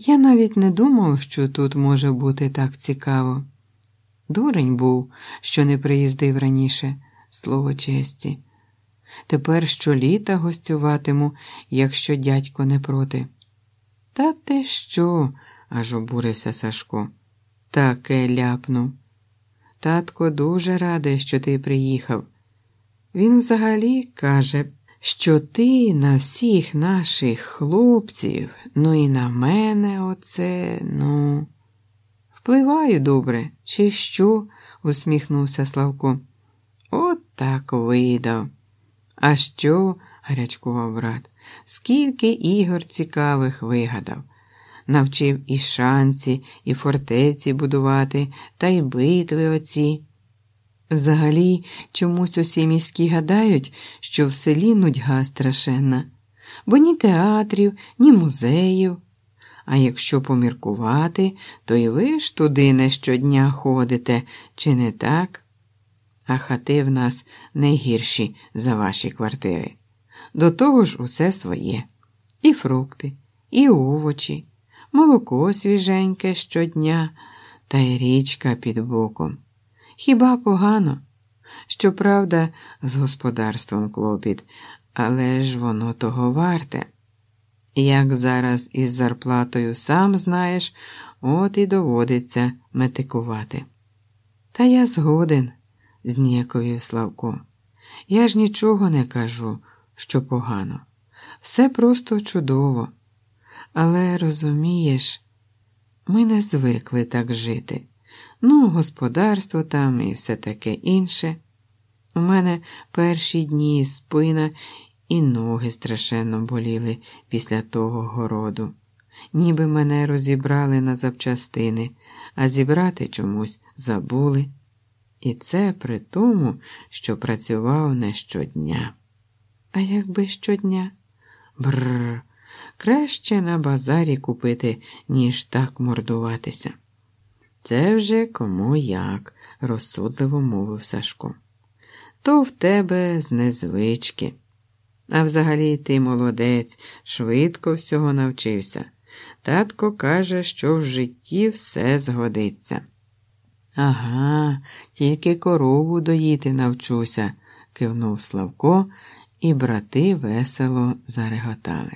Я навіть не думав, що тут може бути так цікаво. Дурень був, що не приїздив раніше, слово честі. Тепер щоліта гостюватиму, якщо дядько не проти. Та ти що? аж обурився Сашко. Таке ляпнув. Татко дуже радий, що ти приїхав. Він взагалі каже, що ти на всіх наших хлопців, ну і на мене оце, ну. Впливаю добре, чи що? усміхнувся Славко. От так видав. А що? гарячкував брат, скільки ігор цікавих вигадав. Навчив і шанці, і фортеці будувати, та й битви оці. Взагалі, чомусь усі міські гадають, що в селі нудьга страшенна, бо ні театрів, ні музеїв. А якщо поміркувати, то і ви ж туди не щодня ходите, чи не так? А хати в нас не гірші за ваші квартири. До того ж усе своє і фрукти, і овочі, молоко свіженьке щодня, та й річка під боком. Хіба погано? Щоправда, з господарством клопіт, але ж воно того варте. Як зараз із зарплатою сам знаєш, от і доводиться метикувати. Та я згоден, зніяковів Славко. Я ж нічого не кажу, що погано. Все просто чудово. Але розумієш, ми не звикли так жити. Ну, господарство там і все таке інше. У мене перші дні спина і ноги страшенно боліли після того городу. Ніби мене розібрали на запчастини, а зібрати чомусь забули. І це при тому, що працював не щодня. А якби щодня? Бррр, краще на базарі купити, ніж так мордуватися. Це вже кому як, розсудливо мовив Сашко. То в тебе з незвички. А взагалі ти молодець, швидко всього навчився. Татко каже, що в житті все згодиться. Ага, тільки корову доїти навчуся, кивнув Славко, і брати весело зареготали.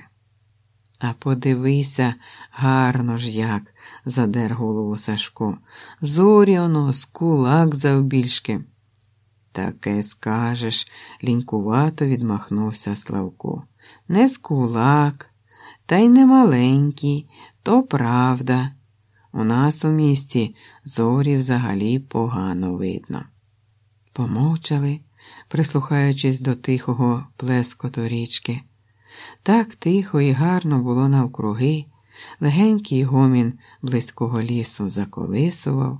А подивися, гарно ж як, задер голову Сашко. Зорі оно з кулак завбільшки. Таке скажеш, лінькувато відмахнувся Славко. Не з кулак, та й не маленький, то правда. У нас у місті зорі взагалі погано видно. Помовчали, прислухаючись до тихого плескоту річки. Так тихо і гарно було навкруги, легенький гомін близького лісу заколисував,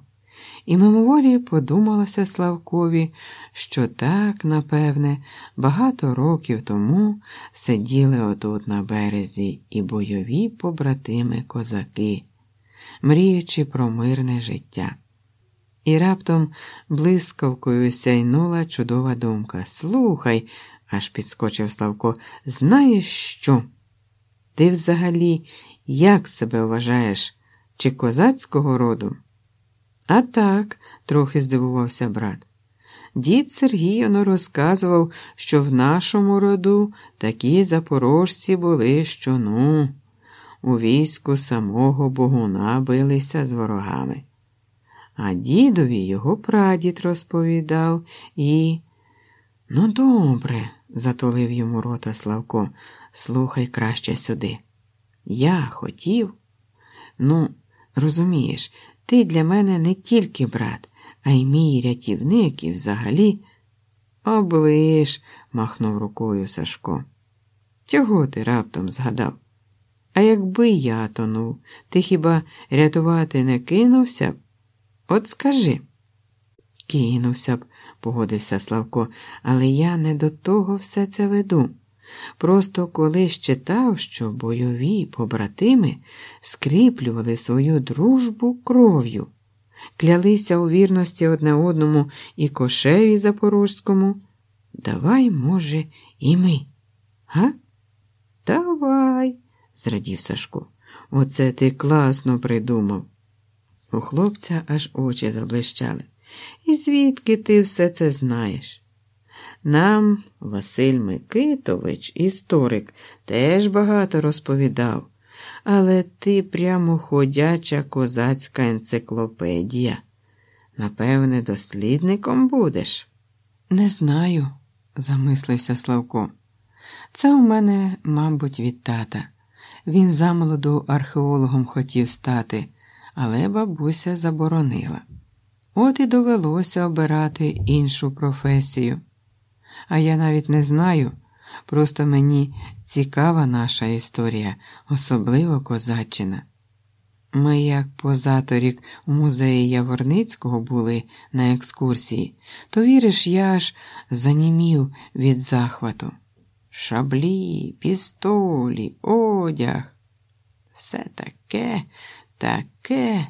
і мимоволі подумалося Славкові, що так, напевне, багато років тому сиділи отут на березі і бойові побратими козаки, мріючи про мирне життя. І раптом блискавкою сяйнула чудова думка. Слухай аж підскочив Славко. Знаєш що? Ти взагалі як себе вважаєш, чи козацького роду? А так, трохи здивувався брат. Дід Сергій оно розказував, що в нашому роду такі запорожці були, що ну, у війську самого богуна билися з ворогами. А дідові його прадід розповідав і. Ну, добре затулив йому рота Славко, слухай краще сюди. Я хотів. Ну, розумієш, ти для мене не тільки брат, а й мій рятівник і взагалі. Оближ, махнув рукою Сашко. Чого ти раптом згадав? А якби я тонув, ти хіба рятувати не кинувся б? От скажи. Кинувся б, погодився Славко, але я не до того все це веду. Просто колись читав, що бойові побратими скріплювали свою дружбу кров'ю, клялися у вірності одне одному і кошеві запорожському. Давай, може, і ми. Га? Давай, зрадів Сашко. Оце ти класно придумав. У хлопця аж очі заблищали. І звідки ти все це знаєш? Нам Василь Микитович, історик, теж багато розповідав, але ти прямо ходяча козацька енциклопедія. Напевне, дослідником будеш? Не знаю, замислився Славко. Це у мене, мабуть, від тата. Він замолоду археологом хотів стати, але бабуся заборонила. От і довелося обирати іншу професію. А я навіть не знаю, просто мені цікава наша історія, особливо козаччина. Ми, як позаторік у музеї Яворницького були на екскурсії, то віриш, я аж занімів від захвату. Шаблі, пістолі, одяг. Все таке, таке.